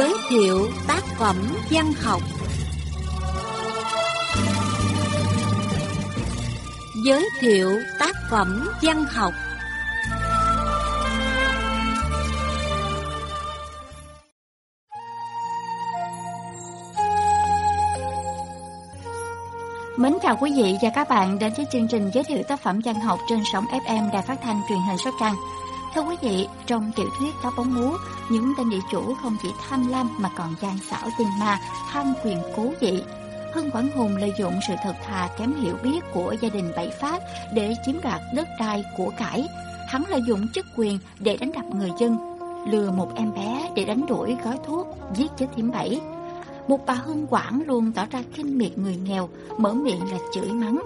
Giới thiệu tác phẩm văn học Giới thiệu tác phẩm văn học Mến chào quý vị và các bạn đến với chương trình giới thiệu tác phẩm văn học trên sóng FM Đài Phát thanh Truyền hình Sóc Trăng. Thưa quý vị, trong tiểu thuyết Táo bóng múa, những tên địa chủ không chỉ tham lam mà còn gian xảo tinh ma, tham quyền cố dị Hưng Quảng Hùng lợi dụng sự thật thà kém hiểu biết của gia đình Bảy Phát để chiếm đoạt đất đai của cải. Hắn lợi dụng chức quyền để đánh đập người dân, lừa một em bé để đánh đuổi gói thuốc, giết chết thiểm bảy. Một bà Hưng Quảng luôn tỏ ra khinh miệt người nghèo, mở miệng là chửi mắng.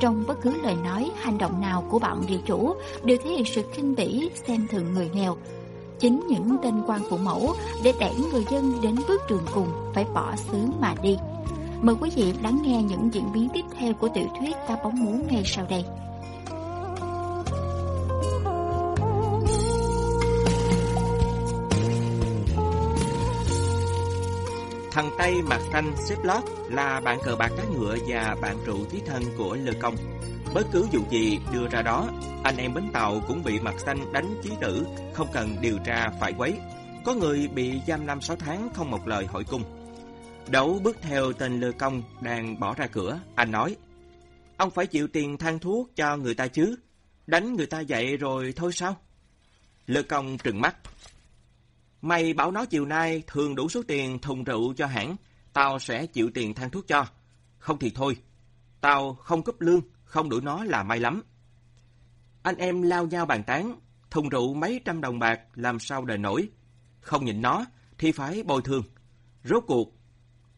Trong bất cứ lời nói, hành động nào của bọn địa chủ đều thể hiện sự khinh bỉ, xem thường người nghèo. Chính những tên quan phụ mẫu để đẩy người dân đến bước đường cùng phải bỏ xứ mà đi. Mời quý vị lắng nghe những diễn biến tiếp theo của tiểu thuyết Ta bóng muốn ngay sau đây. Thằng Tây mặt xanh xếp lót là bạn cờ bạc cá ngựa và bạn rượu thí thân của Lê Công. Bất cứ vụ gì đưa ra đó, anh em bến tàu cũng bị mặt xanh đánh chí tử, không cần điều tra phải quấy. Có người bị giam năm sáu tháng không một lời hỏi cung. Đấu bước theo tên Lê Công đang bỏ ra cửa, anh nói Ông phải chịu tiền than thuốc cho người ta chứ, đánh người ta dậy rồi thôi sao? Lê Công trừng mắt, Mày bảo nó chiều nay thường đủ số tiền thùng rượu cho hãng, tao sẽ chịu tiền thang thuốc cho. Không thì thôi, tao không cấp lương, không đủ nó là may lắm. Anh em lao nhau bàn tán, thùng rượu mấy trăm đồng bạc làm sao đời nổi. Không nhịn nó thì phải bồi thường. Rốt cuộc,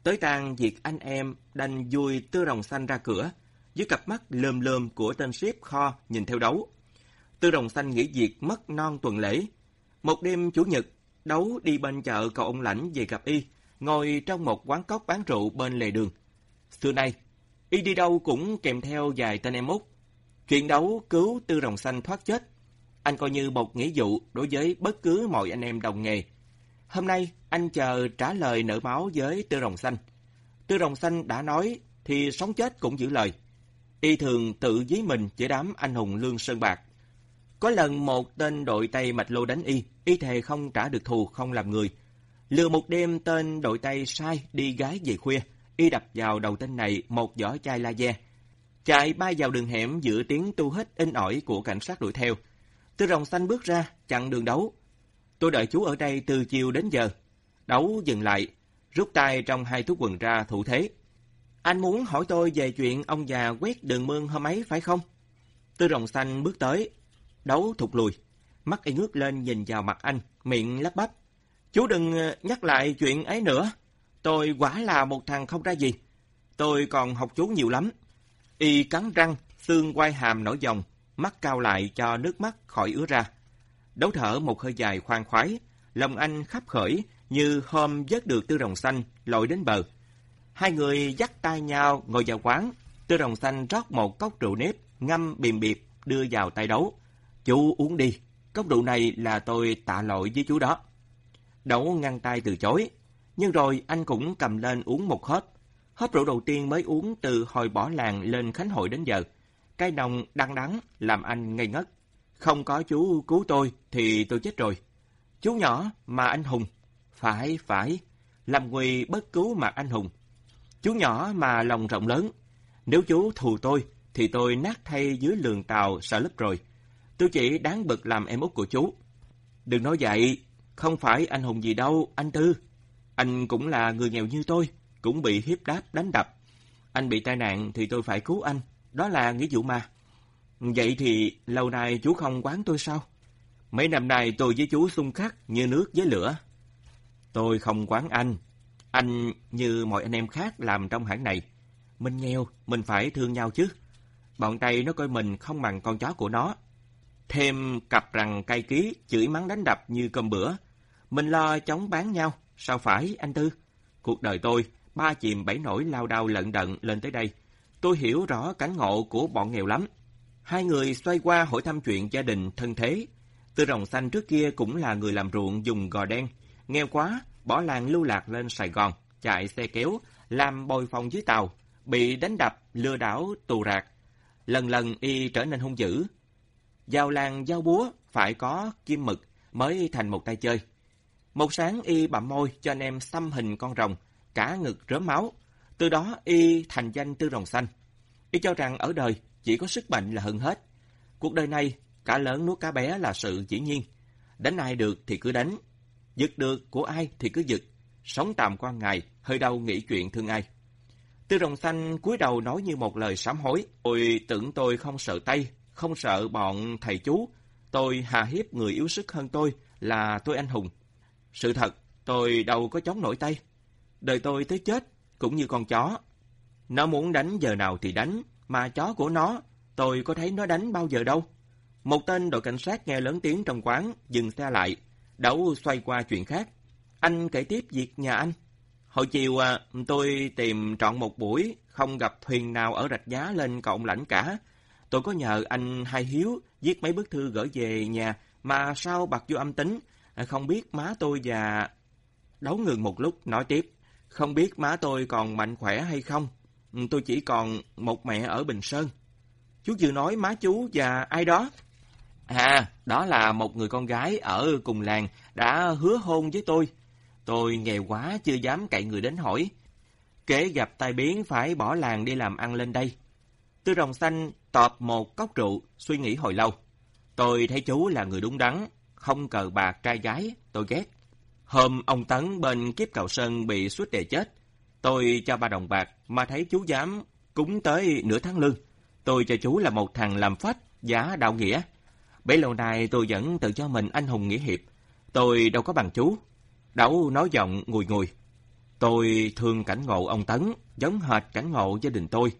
tới tang việc anh em đành vui tư rồng xanh ra cửa, dưới cặp mắt lơm lơm của tên ship kho nhìn theo đấu. Tư rồng xanh nghỉ việc mất non tuần lễ. Một đêm chủ nhật, Đấu đi bên chợ cầu ông lãnh về gặp Y, ngồi trong một quán cốc bán rượu bên lề đường. Xưa nay, Y đi đâu cũng kèm theo vài tên em út. Chuyện đấu cứu Tư Rồng Xanh thoát chết. Anh coi như một nghĩa vụ đối với bất cứ mọi anh em đồng nghề. Hôm nay, anh chờ trả lời nợ máu với Tư Rồng Xanh. Tư Rồng Xanh đã nói thì sống chết cũng giữ lời. Y thường tự dí mình với đám anh hùng lương sơn bạc. Có lần một tên đội Tây mạch lô đánh Y, y thề không trả được thù không làm người. Lừa một đêm tên đội tay sai đi gái về khuya, y đập vào đầu tên này một giỏ chai laser. Chạy bay vào đường hẻm giữa tiếng tu hít in ỏi của cảnh sát đuổi theo. Tư rồng xanh bước ra, chặn đường đấu. Tôi đợi chú ở đây từ chiều đến giờ. Đấu dừng lại, rút tay trong hai túi quần ra thủ thế. Anh muốn hỏi tôi về chuyện ông già quét đường mương hôm ấy phải không? Tư rồng xanh bước tới, đấu thụt lùi. Mắt y ngước lên nhìn vào mặt anh, miệng lắp bắp. Chú đừng ờ, nhắc lại chuyện ấy nữa. Tôi quả là một thằng không ra gì. Tôi còn học chú nhiều lắm. Y cắn răng, xương quai hàm nổi dòng, mắt cao lại cho nước mắt khỏi ứa ra. Đấu thở một hơi dài khoan khoái, lòng anh khắp khởi như hôm vớt được tư rồng xanh lội đến bờ. Hai người dắt tay nhau ngồi vào quán, tư rồng xanh rót một cốc rượu nếp, ngâm biềm biệt đưa vào tay đấu. Chú uống đi, Cốc rượu này là tôi tạ lỗi với chú đó. đậu ngăn tay từ chối, nhưng rồi anh cũng cầm lên uống một hớp. Hớp rượu đầu tiên mới uống từ hồi bỏ làng lên Khánh Hội đến giờ. Cái nồng đăng đắng làm anh ngây ngất. Không có chú cứu tôi thì tôi chết rồi. Chú nhỏ mà anh hùng. Phải, phải. Làm người bất cứu mà anh hùng. Chú nhỏ mà lòng rộng lớn. Nếu chú thù tôi thì tôi nát thay dưới lường tàu sợ lấp rồi. Tôi chỉ đáng bực làm em út của chú. Đừng nói vậy, không phải anh hùng gì đâu, anh Tư. Anh cũng là người nghèo như tôi, cũng bị hiếp đáp đánh đập. Anh bị tai nạn thì tôi phải cứu anh, đó là nghĩa vụ mà. Vậy thì lâu nay chú không quán tôi sao? Mấy năm nay tôi với chú xung khắc như nước với lửa. Tôi không quán anh. Anh như mọi anh em khác làm trong hãng này. Mình nghèo, mình phải thương nhau chứ. Bọn Tây nó coi mình không bằng con chó của nó. Thêm cặp rằng cay ký, chửi mắng đánh đập như cơm bữa. Mình lo chống bán nhau, sao phải anh Tư? Cuộc đời tôi, ba chìm bảy nổi lao đao lận đận lên tới đây. Tôi hiểu rõ cảnh ngộ của bọn nghèo lắm. Hai người xoay qua hỏi thăm chuyện gia đình thân thế. Tư rồng xanh trước kia cũng là người làm ruộng dùng gò đen. Nghèo quá, bỏ làng lưu lạc lên Sài Gòn, chạy xe kéo, làm bồi phòng dưới tàu, bị đánh đập, lừa đảo, tù rạc. Lần lần y trở nên hung dữ. Giao làng giao búa phải có kim mực mới thành một tay chơi. Một sáng y bặm môi cho anh em xăm hình con rồng, cả ngực rớm máu. Từ đó y thành danh tư rồng xanh. Y cho rằng ở đời chỉ có sức mạnh là hơn hết. Cuộc đời này, cả lớn nuốt cá bé là sự dĩ nhiên. Đánh ai được thì cứ đánh. Giật được của ai thì cứ giật. Sống tạm qua ngày, hơi đau nghĩ chuyện thương ai. Tư rồng xanh cúi đầu nói như một lời sám hối. Tôi tưởng tôi không sợ tay, không sợ bọn thầy chú. Tôi hà hiếp người yếu sức hơn tôi là tôi anh hùng. Sự thật, tôi đâu có chống nổi tay. Đời tôi tới chết, cũng như con chó. Nó muốn đánh giờ nào thì đánh, mà chó của nó, tôi có thấy nó đánh bao giờ đâu. Một tên đội cảnh sát nghe lớn tiếng trong quán, dừng xe lại, Đấu xoay qua chuyện khác. Anh kể tiếp việc nhà anh. Hồi chiều à, tôi tìm trọn một buổi, không gặp thuyền nào ở rạch giá lên cộng lãnh cả. Tôi có nhờ anh Hai Hiếu viết mấy bức thư gửi về nhà, mà sao bật vô âm tính, à, không biết má tôi và... Đấu ngừng một lúc, nói tiếp. Không biết má tôi còn mạnh khỏe hay không? Ừ, tôi chỉ còn một mẹ ở Bình Sơn. Chú vừa nói má chú và ai đó? À, đó là một người con gái ở cùng làng đã hứa hôn với tôi. Tôi nghèo quá chưa dám cậy người đến hỏi. Kể gặp tai biến phải bỏ làng đi làm ăn lên đây. Tư rồng xanh tọp một cốc rượu, suy nghĩ hồi lâu. Tôi thấy chú là người đúng đắn, không cờ bạc trai gái, tôi ghét. Hôm ông Tấn bên kiếp cầu sơn bị suýt đề chết. Tôi cho ba đồng bạc mà thấy chú dám cúng tới nửa tháng lương. Tôi cho chú là một thằng làm phách, giá đạo nghĩa. Bấy lâu nay tôi vẫn tự cho mình anh hùng nghĩa hiệp. Tôi đâu có bằng chú. Đậu nói giọng ngùi ngùi. Tôi thương cảnh ngộ ông Tấn, giống hệt cảnh ngộ gia đình tôi.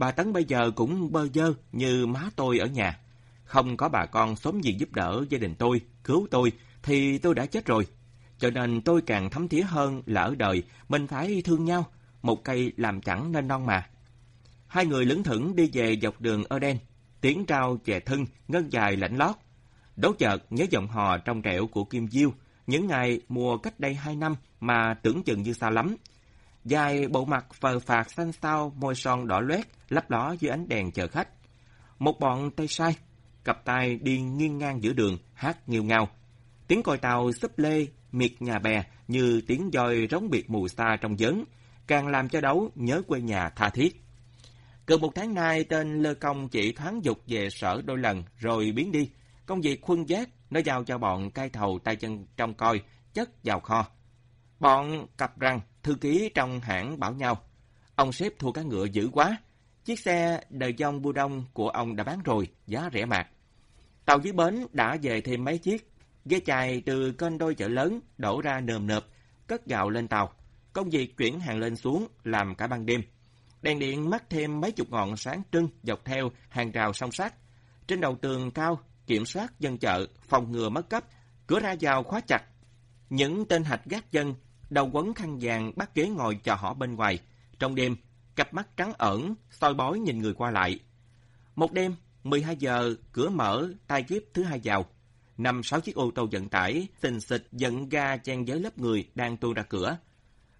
Bà Tấn bây giờ cũng bơ dơ như má tôi ở nhà. Không có bà con xóm gì giúp đỡ gia đình tôi, cứu tôi, thì tôi đã chết rồi. Cho nên tôi càng thấm thía hơn là ở đời mình phải thương nhau, một cây làm chẳng nên non mà. Hai người lững thững đi về dọc đường Eden, tiếng trao chè thân, ngân dài lạnh lót. đấu chợt nhớ giọng hò trong trẻo của Kim Diêu, những ngày mùa cách đây hai năm mà tưởng chừng như xa lắm. Dài bộ mặt phờ phạt xanh xao, môi son đỏ loét, lấp ló dưới ánh đèn chờ khách. Một bọn tay sai, cặp tay đi nghiêng ngang giữa đường, hát nghiêu ngao. Tiếng còi tàu xấp lê, miệt nhà bè như tiếng dòi rống biệt mù xa trong giớn, càng làm cho đấu nhớ quê nhà tha thiết. Gần một tháng nay, tên Lơ Công chỉ thoáng dục về sở đôi lần rồi biến đi. Công việc khuân giác, nó giao cho bọn cai thầu tay chân trong coi, chất vào kho. Bọn cặp răng, thư ký trong hãng bảo nhau. Ông sếp thua cá ngựa dữ quá. Chiếc xe đời dông bu đông của ông đã bán rồi, giá rẻ mạt. Tàu dưới bến đã về thêm mấy chiếc. Ghe chài từ kênh đôi chợ lớn đổ ra nườm nượp, cất gạo lên tàu. Công việc chuyển hàng lên xuống làm cả ban đêm. Đèn điện mắc thêm mấy chục ngọn sáng trưng dọc theo hàng rào song sắt. Trên đầu tường cao, kiểm soát dân chợ, phòng ngừa mất cấp, cửa ra vào khóa chặt. Những tên hạch gác dân, đầu quấn khăn vàng bắt ghế ngồi chờ họ bên ngoài. Trong đêm, cặp mắt trắng ẩn, soi bói nhìn người qua lại. Một đêm, 12 giờ, cửa mở, tai kiếp thứ hai vào. Năm sáu chiếc ô tô vận tải, xình xịch dẫn ga chen giới lớp người đang tuôn ra cửa.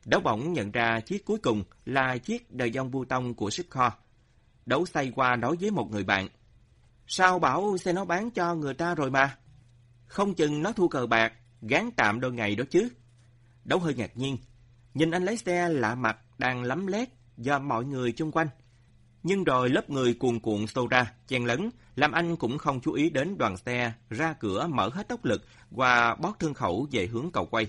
Đấu bỗng nhận ra chiếc cuối cùng là chiếc đời dông bu tông của ship kho. Đấu say qua nói với một người bạn. Sao bảo xe nó bán cho người ta rồi mà? Không chừng nó thu cờ bạc, gán tạm đôi ngày đó chứ. Đấu hơi ngạc nhiên. Nhìn anh lái xe lạ mặt đang lắm lét do mọi người chung quanh. Nhưng rồi lớp người cuồn cuộn xô ra, chen lấn, làm anh cũng không chú ý đến đoàn xe ra cửa mở hết tốc lực và bót thương khẩu về hướng cầu quay.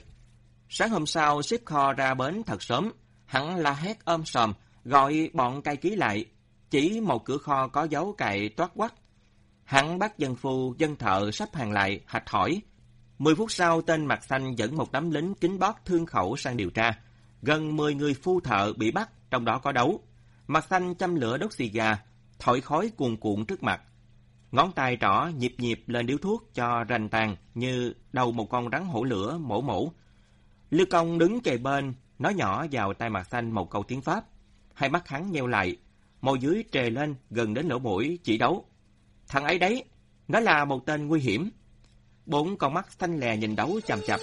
Sáng hôm sau, ship kho ra bến thật sớm. Hắn la hét ôm sòm, gọi bọn cai ký lại. Chỉ một cửa kho có dấu cậy toát quắc. Hắn bắt dân phu, dân thợ sắp hàng lại, hạch hỏi. Mười phút sau, tên mặt xanh dẫn một đám lính kính bót thương khẩu sang điều tra. Gần 10 người phu thợ bị bắt, trong đó có đấu. Mặt xanh châm lửa đốt xì gà, thổi khói cuồn cuộn trước mặt. Ngón tay trỏ nhịp nhịp lên điếu thuốc cho rành tàn như đầu một con rắn hổ lửa mổ mổ. Lưu Công đứng kề bên, nói nhỏ vào tai mặt xanh một câu tiếng Pháp. Hai mắt hắn nheo lại, môi dưới trề lên gần đến lỗ mũi chỉ đấu. Thằng ấy đấy, nó là một tên nguy hiểm. Bốn con mắt xanh lè nhìn đấu chằm chặp.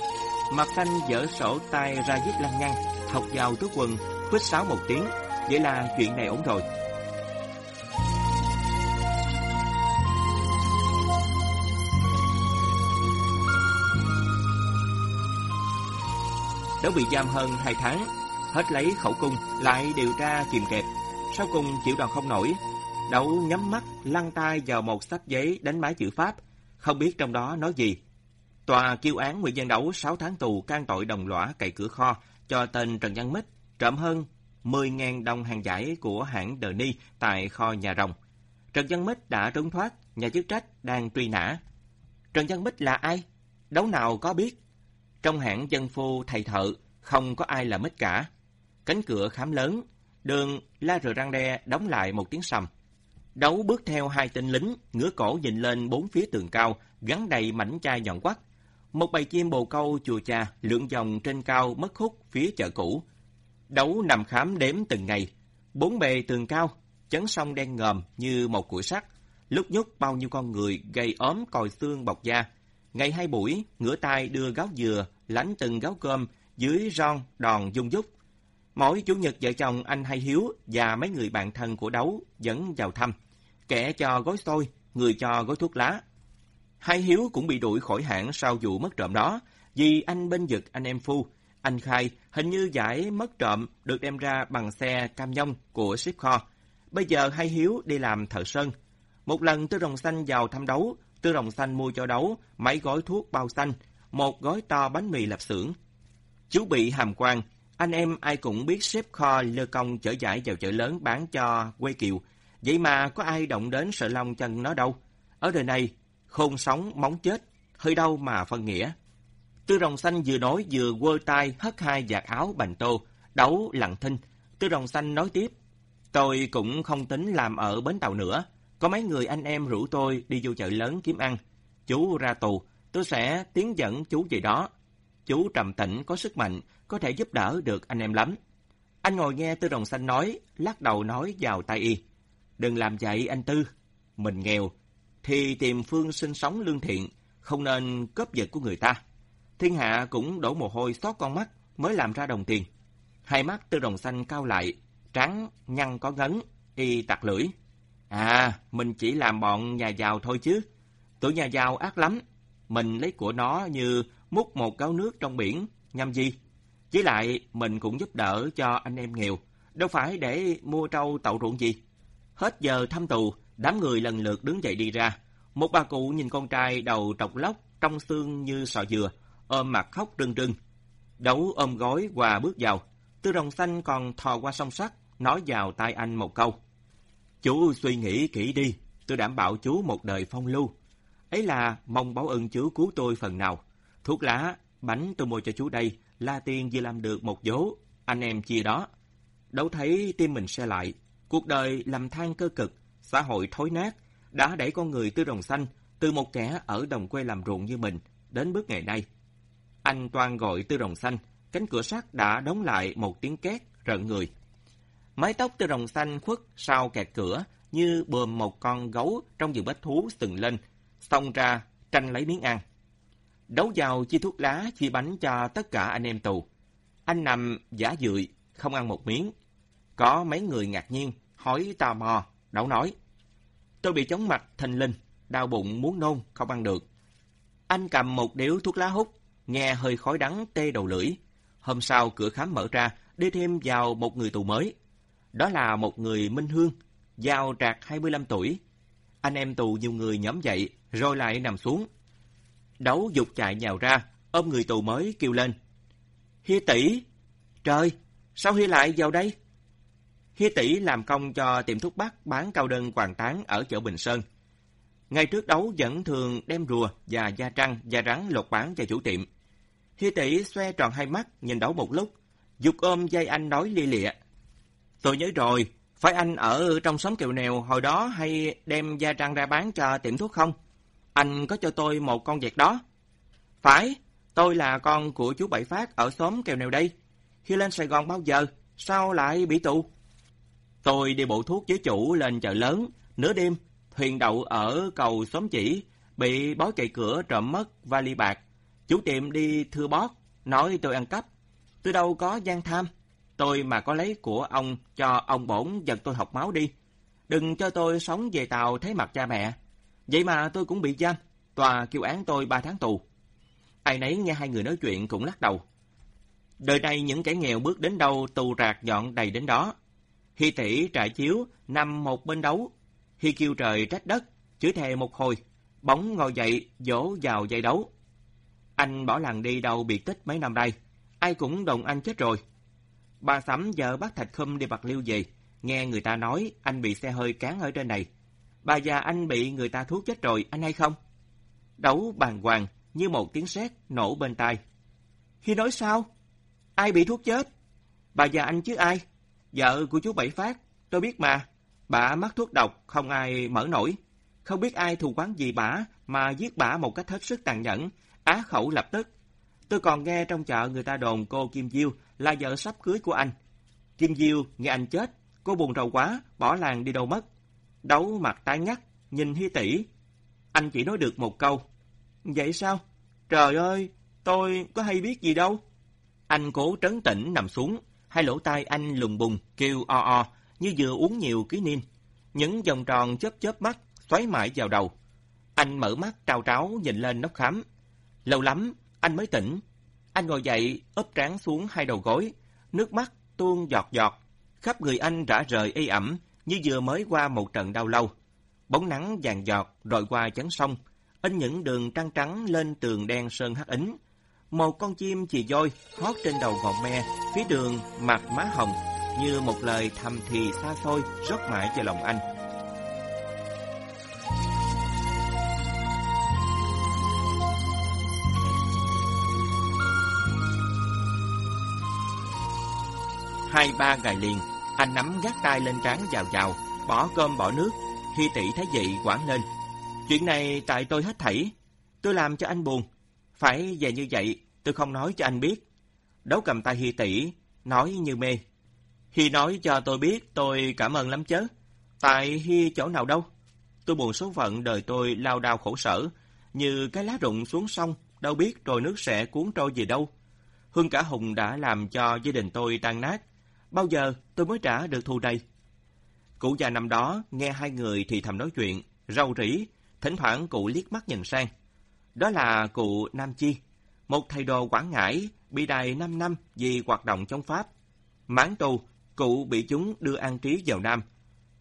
Mặt xanh dở sổ tay ra viết lăng nhăng, học vào túi quần, quýt sáo một tiếng. Vậy là chuyện này ổn rồi. Đấu bị giam hơn 2 tháng, hết lấy khẩu cung, lại điều tra kìm kẹp. Sau cùng chịu đòn không nổi, Đấu nhắm mắt, lăn tay vào một sách giấy đánh máy chữ Pháp, không biết trong đó nói gì. Tòa kêu án Nguyễn Văn Đấu 6 tháng tù can tội đồng lõa cậy cửa kho cho tên Trần Văn Mít trộm hơn 10.000 đồng hàng giải của hãng Đờ Ni tại kho nhà rồng. Trần Văn Mít đã trốn thoát, nhà chức trách đang truy nã. Trần Văn Mít là ai? Đấu nào có biết? Trong hãng dân phu thầy thợ, không có ai là Mít cả. Cánh cửa khám lớn, đường la rờ răng đe đóng lại một tiếng sầm. Đấu bước theo hai tên lính, ngửa cổ nhìn lên bốn phía tường cao, gắn đầy mảnh chai nhọn quắt. Một bầy chim bồ câu chùa cha lượn vòng trên cao mất hút phía chợ cũ. Đấu nằm khám đếm từng ngày. Bốn bề tường cao, chấn sông đen ngòm như một củi sắt. Lúc nhúc bao nhiêu con người gây ốm còi xương bọc da. Ngày hai buổi, ngửa tay đưa gáo dừa, lánh từng gáo cơm dưới ron đòn dung dúc. Mỗi chủ nhật vợ chồng anh Hai Hiếu và mấy người bạn thân của Đấu dẫn vào thăm. Kẻ cho gói xôi, người cho gói thuốc lá. Hai Hiếu cũng bị đuổi khỏi hãng sau vụ mất trộm đó, vì anh bên giật anh em Phu. Anh khai hình như giải mất trộm được đem ra bằng xe cam nhông của ship kho. Bây giờ Hai Hiếu đi làm thợ sơn. Một lần Tư Rồng Xanh vào thăm đấu, Tư Rồng Xanh mua cho đấu mấy gói thuốc bao xanh, một gói to bánh mì lạp xưởng. Chú bị hàm quan, anh em ai cũng biết ship kho lơ công chở giải vào chợ lớn bán cho quê kiều, Vậy mà có ai động đến sợi lông chân nó đâu. Ở đời này, khôn sống móng chết, hơi đâu mà phân nghĩa. Tư rồng xanh vừa nói vừa quơ tay hất hai giặt áo bành tô, đấu lặng thinh. Tư rồng xanh nói tiếp, tôi cũng không tính làm ở bến tàu nữa. Có mấy người anh em rủ tôi đi vô chợ lớn kiếm ăn. Chú ra tù, tôi sẽ tiến dẫn chú về đó. Chú trầm tĩnh, có sức mạnh, có thể giúp đỡ được anh em lắm. Anh ngồi nghe Tư Rồng Xanh nói, lắc đầu nói vào tay y. Đừng làm vậy anh Tư. Mình nghèo, thì tìm phương sinh sống lương thiện, không nên cướp giật của người ta. Thiên hạ cũng đổ mồ hôi xót con mắt mới làm ra đồng tiền. Hai mắt tư đồng xanh cao lại, trắng, nhăn có ngấn, y tặc lưỡi. À, mình chỉ làm bọn nhà giàu thôi chứ. Tụi nhà giàu ác lắm. Mình lấy của nó như múc một gáo nước trong biển, nhằm gì? Với lại, mình cũng giúp đỡ cho anh em nghèo. Đâu phải để mua trâu tậu ruộng gì. Hết giờ thăm tù, đám người lần lượt đứng dậy đi ra. Một bà cụ nhìn con trai đầu trọc lóc, trong xương như sọ dừa, ôm mặt khóc rưng rưng. Đấu ôm gói và bước vào. Tư rồng xanh còn thò qua song sắt, nói vào tai anh một câu. Chú suy nghĩ kỹ đi, tôi đảm bảo chú một đời phong lưu. Ấy là mong báo ơn chú cứu tôi phần nào. Thuốc lá, bánh tôi mua cho chú đây, la tiên vừa làm được một dố, anh em chia đó. Đấu thấy tim mình xe lại, Cuộc đời lầm than cơ cực, xã hội thối nát, đã đẩy con người tư đồng xanh từ một kẻ ở đồng quê làm ruộng như mình đến bước ngày nay. Anh toan gọi tư đồng xanh, cánh cửa sắt đã đóng lại một tiếng két rợn người. Mái tóc tư đồng xanh khuất sau kẹt cửa như bờm một con gấu trong vườn bách thú sừng lên, xông ra tranh lấy miếng ăn. Đấu vào chia thuốc lá, chia bánh cho tất cả anh em tù. Anh nằm giả dượi, không ăn một miếng, có mấy người ngạc nhiên, hỏi tò mò, Đậu nói. Tôi bị chóng mặt, thành linh, đau bụng muốn nôn, không ăn được. Anh cầm một điếu thuốc lá hút, nghe hơi khói đắng tê đầu lưỡi. Hôm sau cửa khám mở ra, đi thêm vào một người tù mới. Đó là một người Minh Hương, giao trạc 25 tuổi. Anh em tù nhiều người nhóm dậy, rồi lại nằm xuống. Đấu dục chạy nhào ra, ôm người tù mới kêu lên. Hi tỷ! Trời! Sao Hi lại vào đây? Hi tỷ làm công cho tiệm thuốc bắc bán cao đơn hoàng tán ở chợ Bình Sơn. Ngày trước đấu vẫn thường đem rùa và da trăng, da rắn lột bán cho chủ tiệm. Hi tỷ xoe tròn hai mắt, nhìn đấu một lúc, dục ôm dây anh nói lia lịa. Tôi nhớ rồi, phải anh ở trong xóm kiều nèo hồi đó hay đem da trăng ra bán cho tiệm thuốc không? Anh có cho tôi một con vẹt đó. Phải, tôi là con của chú Bảy Phát ở xóm kèo nèo đây. Khi lên Sài Gòn bao giờ, sao lại bị tù? Tôi đi bộ thuốc với chủ lên chợ lớn, nửa đêm, thuyền đậu ở cầu xóm chỉ, bị bói cậy cửa trộm mất vali bạc. Chủ tiệm đi thưa bót, nói tôi ăn cắp. Tôi đâu có gian tham. Tôi mà có lấy của ông cho ông bổn giật tôi học máu đi. Đừng cho tôi sống về tàu thấy mặt cha mẹ. Vậy mà tôi cũng bị giam. Tòa kêu án tôi ba tháng tù. Ai nấy nghe hai người nói chuyện cũng lắc đầu. Đời này những kẻ nghèo bước đến đâu tù rạc dọn đầy đến đó. Hi tỷ trại chiếu nằm một bên đấu. Hi kêu trời trách đất, chửi thề một hồi. Bóng ngồi dậy, dỗ vào dây đấu. Anh bỏ làng đi đâu biệt tích mấy năm đây. Ai cũng đồng anh chết rồi. Bà Sắm vợ bắt Thạch khâm đi bạc liêu về. Nghe người ta nói anh bị xe hơi cán ở trên này. Bà già anh bị người ta thuốc chết rồi, anh hay không? Đấu bàn hoàng như một tiếng sét nổ bên tai. Khi nói sao? Ai bị thuốc chết? Bà già anh chứ ai? Vợ của chú Bảy Phát, tôi biết mà. Bà mắc thuốc độc, không ai mở nổi. Không biết ai thù quán gì bà mà giết bà một cách hết sức tàn nhẫn, á khẩu lập tức. Tôi còn nghe trong chợ người ta đồn cô Kim Diêu là vợ sắp cưới của anh. Kim Diêu nghe anh chết, cô buồn rầu quá, bỏ làng đi đâu mất. Đấu mặt tái ngắt, nhìn Hi tỷ. Anh chỉ nói được một câu. Vậy sao? Trời ơi, tôi có hay biết gì đâu. Anh cố trấn tĩnh nằm xuống, hai lỗ tai anh lùng bùng, kêu o o, như vừa uống nhiều ký nin. Những vòng tròn chớp chớp mắt, xoáy mãi vào đầu. Anh mở mắt trao tráo nhìn lên nóc khám. Lâu lắm, anh mới tỉnh. Anh ngồi dậy, ấp trán xuống hai đầu gối, nước mắt tuôn giọt giọt. Khắp người anh rã rời ê ẩm, như vừa mới qua một trận đau lâu. Bóng nắng vàng giọt rồi qua chắn sông, in những đường trăng trắng lên tường đen sơn hắc ính. Một con chim chì voi hót trên đầu ngọn me, phía đường mặt má hồng, như một lời thầm thì xa xôi rót mãi vào lòng anh. Hai ba ngày liền, anh nắm gác tay lên trán vào vào, bỏ cơm bỏ nước. Khi tỷ thấy vậy quảng lên. Chuyện này tại tôi hết thảy. Tôi làm cho anh buồn. Phải về như vậy, tôi không nói cho anh biết. Đấu cầm tay Hi tỷ, nói như mê. Hi nói cho tôi biết tôi cảm ơn lắm chớ. Tại Hi chỗ nào đâu? Tôi buồn số phận đời tôi lao đao khổ sở, như cái lá rụng xuống sông, đâu biết rồi nước sẽ cuốn trôi gì đâu. Hương cả Hùng đã làm cho gia đình tôi tan nát. Bao giờ tôi mới trả được thù đây? Cụ già năm đó nghe hai người thì thầm nói chuyện, rầu rỉ, thỉnh thoảng cụ liếc mắt nhìn sang. Đó là cụ Nam Chi, một thầy đồ Quảng Ngãi bị đày 5 năm vì hoạt động chống Pháp. Mãn tù, cụ bị chúng đưa an trí vào Nam.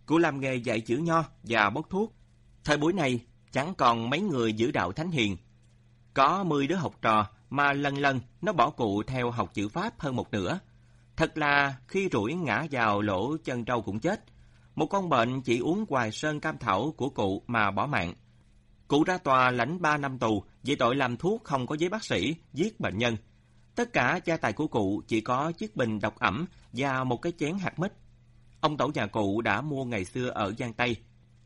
Cụ làm nghề dạy chữ nho và bốc thuốc. Thời buổi này, chẳng còn mấy người giữ đạo thánh hiền. Có 10 đứa học trò mà lần lần nó bỏ cụ theo học chữ Pháp hơn một nửa. Thật là khi rủi ngã vào lỗ chân trâu cũng chết. Một con bệnh chỉ uống hoài sơn cam thảo của cụ mà bỏ mạng. Cụ ra tòa lãnh 3 năm tù vì tội làm thuốc không có giấy bác sĩ, giết bệnh nhân. Tất cả gia tài của cụ chỉ có chiếc bình độc ẩm và một cái chén hạt mít. Ông tổ nhà cụ đã mua ngày xưa ở Giang Tây,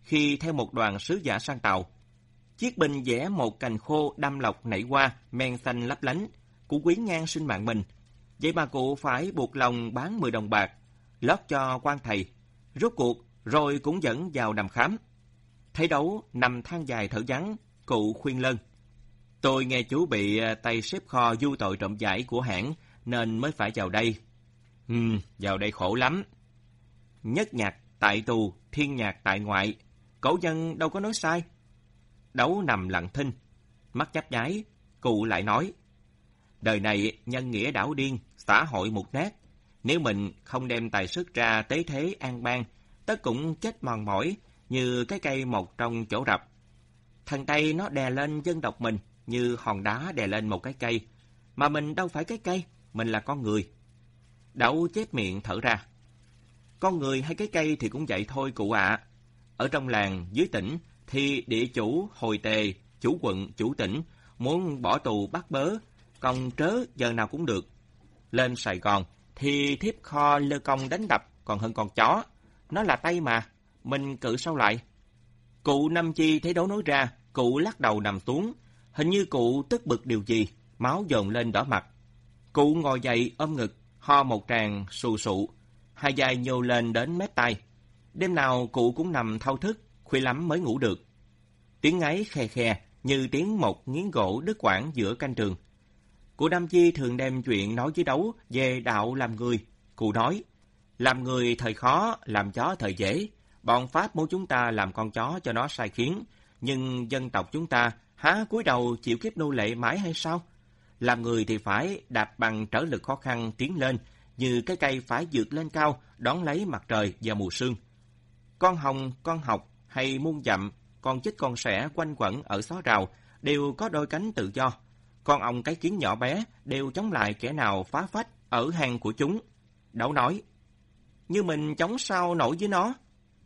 khi theo một đoàn sứ giả sang tàu. Chiếc bình vẽ một cành khô đâm lọc nảy qua, men xanh lấp lánh. Cụ quý ngang sinh mạng mình. Vậy mà cụ phải buộc lòng bán 10 đồng bạc, lót cho quan thầy. Rốt cuộc, rồi cũng dẫn vào đàm khám. Thấy đấu, nằm than dài thở vắng, cụ khuyên lân. Tôi nghe chú bị à, tay xếp kho du tội trộm giải của hãng, nên mới phải vào đây. Ừm, vào đây khổ lắm. Nhất nhạc tại tù, thiên nhạc tại ngoại. Cổ dân đâu có nói sai. Đấu nằm lặng thinh, mắt chắp nháy, cụ lại nói. Đời này nhân nghĩa đảo điên, xã hội một nát. Nếu mình không đem tài sức ra tế thế an bang, tất cũng chết mòn mỏi như cái cây một trong chỗ rập. Thằng Tây nó đè lên dân độc mình như hòn đá đè lên một cái cây. Mà mình đâu phải cái cây, mình là con người. Đậu chép miệng thở ra. Con người hay cái cây thì cũng vậy thôi cụ ạ. Ở trong làng, dưới tỉnh, thì địa chủ, hồi tề, chủ quận, chủ tỉnh muốn bỏ tù bắt bớ, công trớ giờ nào cũng được. Lên Sài Gòn thì thiếp kho lơ công đánh đập còn hơn con chó. Nó là tay mà, mình cự sao lại? Cụ Năm Chi thấy đấu nói ra, cụ lắc đầu nằm xuống. Hình như cụ tức bực điều gì, máu dồn lên đỏ mặt. Cụ ngồi dậy ôm ngực, ho một tràng sù sụ, hai vai nhô lên đến mép tay. Đêm nào cụ cũng nằm thao thức, khuya lắm mới ngủ được. Tiếng ngáy khe khe như tiếng một nghiến gỗ đứt quãng giữa canh trường. Cụ Nam Chi thường đem chuyện nói với đấu về đạo làm người. Cụ nói, làm người thời khó, làm chó thời dễ. Bọn Pháp muốn chúng ta làm con chó cho nó sai khiến, nhưng dân tộc chúng ta há cúi đầu chịu kiếp nô lệ mãi hay sao? Làm người thì phải đạp bằng trở lực khó khăn tiến lên, như cái cây phải vượt lên cao, đón lấy mặt trời và mùa sương. Con hồng, con học hay muôn dặm, con chích con sẻ quanh quẩn ở xó rào đều có đôi cánh tự do. Con ong cái kiến nhỏ bé đều chống lại kẻ nào phá phách ở hang của chúng. Đấu nói, như mình chống sao nổi với nó.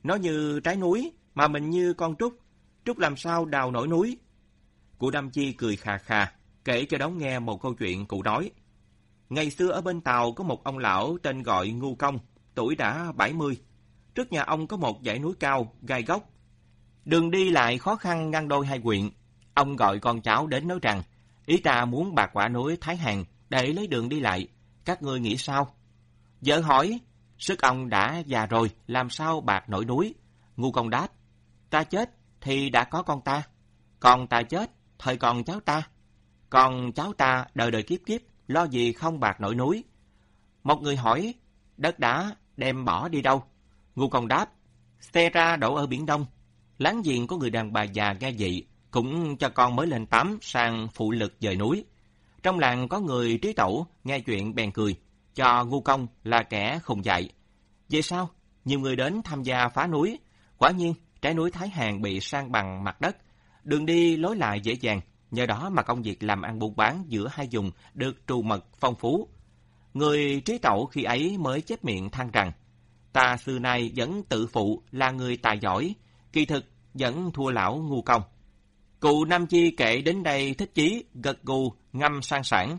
Nó như trái núi, mà mình như con trúc. Trúc làm sao đào nổi núi? Cụ Đam Chi cười khà khà, kể cho đóng nghe một câu chuyện cụ nói. Ngày xưa ở bên Tàu có một ông lão tên gọi Ngu Công, tuổi đã 70. Trước nhà ông có một dãy núi cao, gai góc. Đường đi lại khó khăn ngăn đôi hai quyện. Ông gọi con cháu đến nói rằng, ý ta muốn bạc quả núi Thái Hàn để lấy đường đi lại. Các ngươi nghĩ sao? Vợ hỏi, sức ông đã già rồi, làm sao bạc nổi núi? Ngu Công đáp, ta chết thì đã có con ta. Còn ta chết, thời còn cháu ta. Còn cháu ta đời đời kiếp kiếp lo gì không bạc nổi núi. Một người hỏi, đất đã đem bỏ đi đâu? Ngu công đáp, xe ra đổ ở Biển Đông. Láng giềng có người đàn bà già nghe vậy, cũng cho con mới lên tắm sang phụ lực dời núi. Trong làng có người trí tẩu, nghe chuyện bèn cười, cho ngu công là kẻ khùng dại. Vậy sao? Nhiều người đến tham gia phá núi. Quả nhiên, trái núi Thái Hàn bị sang bằng mặt đất. Đường đi lối lại dễ dàng, Nhờ đó mà công việc làm ăn buôn bán giữa hai vùng được trù mật phong phú. Người trí tẩu khi ấy mới chép miệng than rằng, ta xưa nay vẫn tự phụ là người tài giỏi, kỳ thực vẫn thua lão ngu công. Cụ Nam Chi kể đến đây thích chí, gật gù, ngâm sang sản.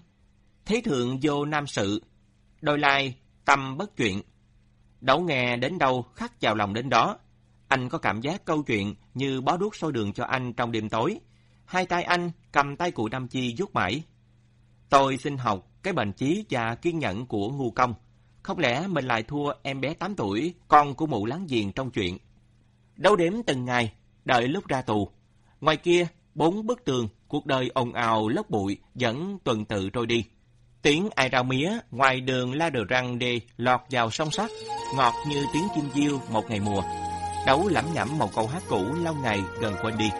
Thế thượng vô nam sự, đôi lai, tâm bất chuyện. đấu nghe đến đâu khắc vào lòng đến đó. Anh có cảm giác câu chuyện như bó đuốc soi đường cho anh trong đêm tối, hai tay anh cầm tay cụ Nam Chi giúp mãi. Tôi xin học cái bệnh trí và kiên nhẫn của ngu công. Không lẽ mình lại thua em bé 8 tuổi, con của mụ láng giềng trong chuyện. Đấu đếm từng ngày, đợi lúc ra tù. Ngoài kia, bốn bức tường, cuộc đời ồn ào lốc bụi vẫn tuần tự trôi đi. Tiếng ai rao mía ngoài đường La Đờ Răng Đê lọt vào sông sắt, ngọt như tiếng chim diêu một ngày mùa. Đấu lẩm nhẩm một câu hát cũ lâu ngày gần quên đi.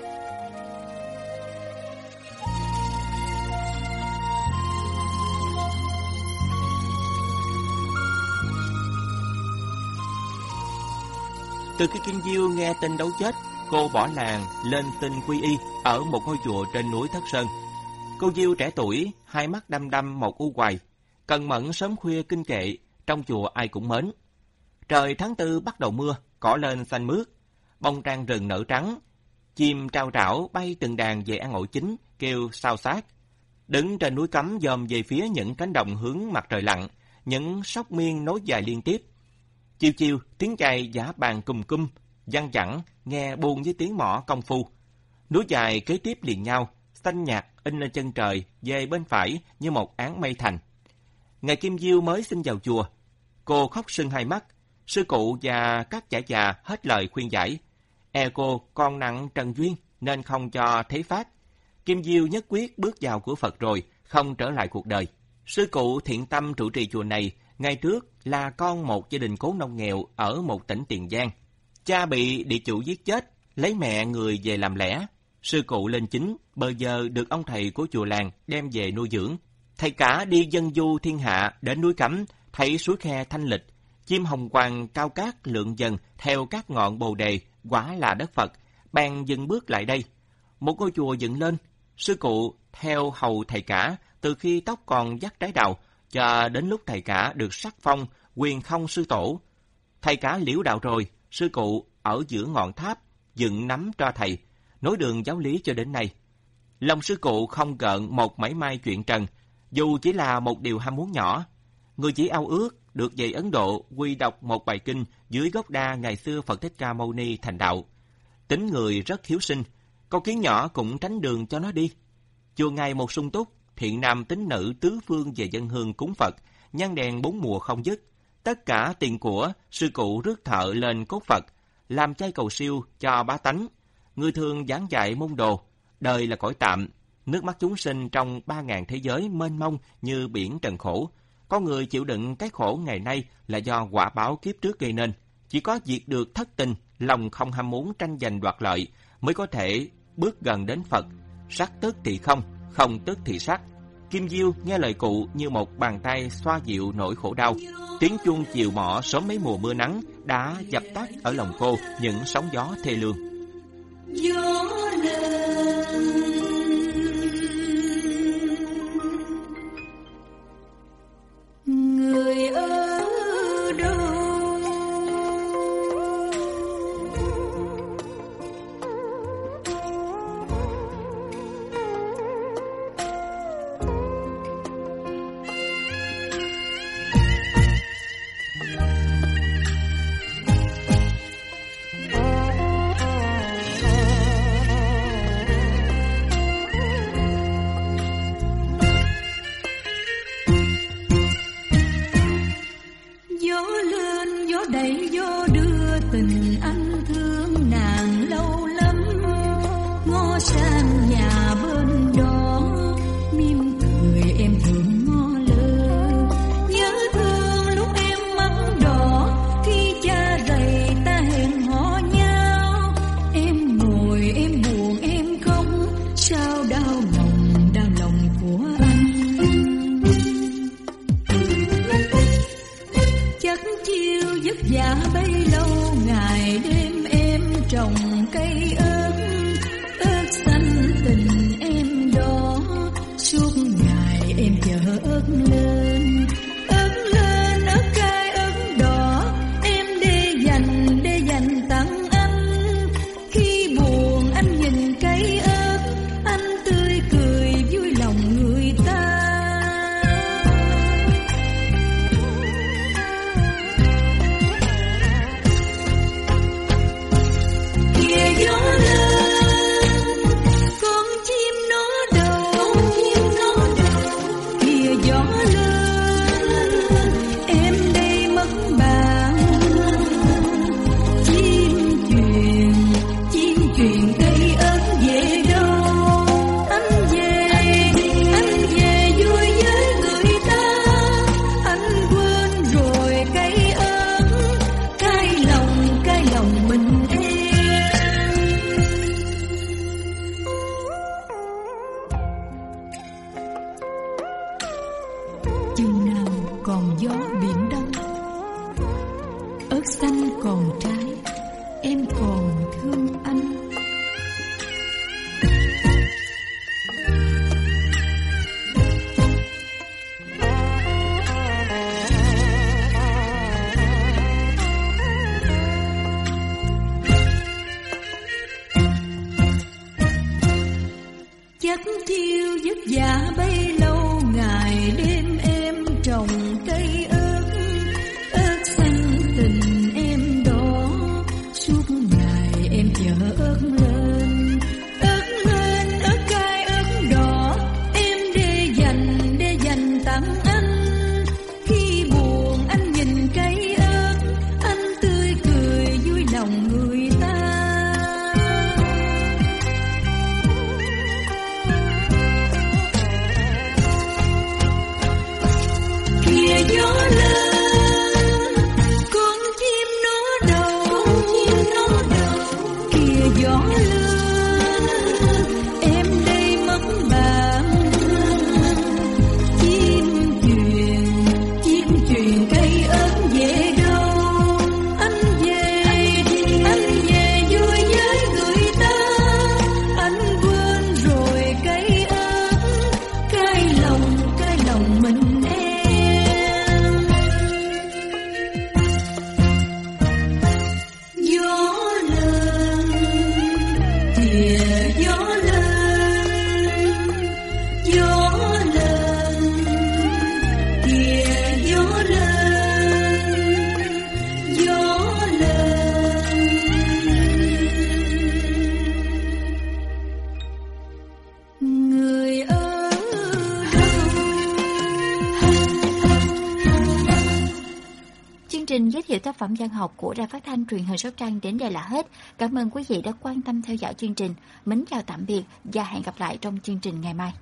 Từ khi Kim Diêu nghe tin đấu chết, cô bỏ làng lên tin quy y ở một ngôi chùa trên núi Thất Sơn. Cô Diêu trẻ tuổi, hai mắt đăm đăm một u hoài, cần mẫn sớm khuya kinh kệ, trong chùa ai cũng mến. Trời tháng tư bắt đầu mưa, cỏ lên xanh mướt, bông trang rừng nở trắng, chim trao trảo bay từng đàn về ăn ổ chính, kêu sao sát. Đứng trên núi cấm dòm về phía những cánh đồng hướng mặt trời lặn, những sóc miên nối dài liên tiếp, Chiều chiều, tiếng chày giả bàn cùm cung, văng chẳng, nghe buồn với tiếng mỏ công phu. Núi dài kế tiếp liền nhau, xanh nhạt in lên chân trời, về bên phải như một án mây thành. Ngày Kim Diêu mới xin vào chùa. Cô khóc sưng hai mắt, sư cụ và các trẻ già hết lời khuyên giải. E cô con nặng trần duyên nên không cho thấy phát. Kim Diêu nhất quyết bước vào của Phật rồi, không trở lại cuộc đời. Sư cụ thiện tâm trụ trì chùa này Ngày trước là con một gia đình cố nông nghèo ở một tỉnh Tiền Giang. Cha bị địa chủ giết chết, lấy mẹ người về làm lẽ. Sư cụ lên chính, bờ giờ được ông thầy của chùa làng đem về nuôi dưỡng. Thầy cả đi dân du thiên hạ đến núi Cấm, thấy suối khe thanh lịch, chim hồng quang cao cát lượng dần theo các ngọn bồ đề, quả là đất Phật, bèn dừng bước lại đây. Một ngôi chùa dựng lên, sư cụ theo hầu thầy cả, từ khi tóc còn dắt trái đầu, cho đến lúc thầy cả được sắc phong quyền không sư tổ. Thầy cả liễu đạo rồi, sư cụ ở giữa ngọn tháp, dựng nắm cho thầy, nối đường giáo lý cho đến nay. Lòng sư cụ không gợn một mảy may chuyện trần, dù chỉ là một điều ham muốn nhỏ. Người chỉ ao ước được về Ấn Độ quy đọc một bài kinh dưới gốc đa ngày xưa Phật Thích Ca Mâu Ni thành đạo. Tính người rất hiếu sinh, con kiến nhỏ cũng tránh đường cho nó đi. Chùa ngày một sung túc, thiện nam tính nữ tứ phương về dân hương cúng Phật, nhang đèn bốn mùa không dứt. Tất cả tiền của, sư cụ rước thợ lên cốt Phật, làm chay cầu siêu cho bá tánh. Người thường giảng dạy môn đồ, đời là cõi tạm, Nước mắt chúng sinh trong ba ngàn thế giới mênh mông như biển trần khổ. có người chịu đựng cái khổ ngày nay là do quả báo kiếp trước gây nên. Chỉ có diệt được thất tình, lòng không ham muốn tranh giành đoạt lợi mới có thể bước gần đến Phật. Sắc tức thì không, không tức thì sắc. Kim Diêu nghe lời cụ như một bàn tay xoa dịu nỗi khổ đau. Tiếng chuông chiều mỏ sớm mấy mùa mưa nắng đã dập tắt ở lòng cô những sóng gió thê lương. Gió Truyền hình Sóc Trăng đến đây là hết. Cảm ơn quý vị đã quan tâm theo dõi chương trình. Mến chào tạm biệt và hẹn gặp lại trong chương trình ngày mai.